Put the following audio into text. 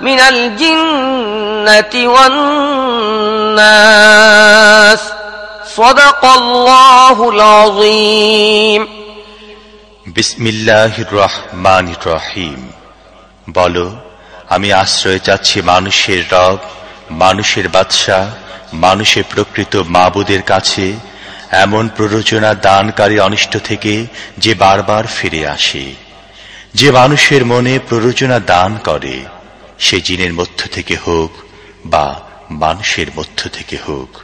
من الجنة والناس صدق الله العظيم বিসমিল্লাহ রহমান রহিম বলো আমি আশ্রয় চাচ্ছি মানুষের রব মানুষের বাদশাহ মানুষের প্রকৃত মাবুদের কাছে এমন প্ররোচনা দানকারী অনিষ্ট থেকে যে বারবার ফিরে আসে যে মানুষের মনে প্ররোচনা দান করে, সে জিনের মধ্য থেকে হোক বা মানুষের মধ্য থেকে হোক।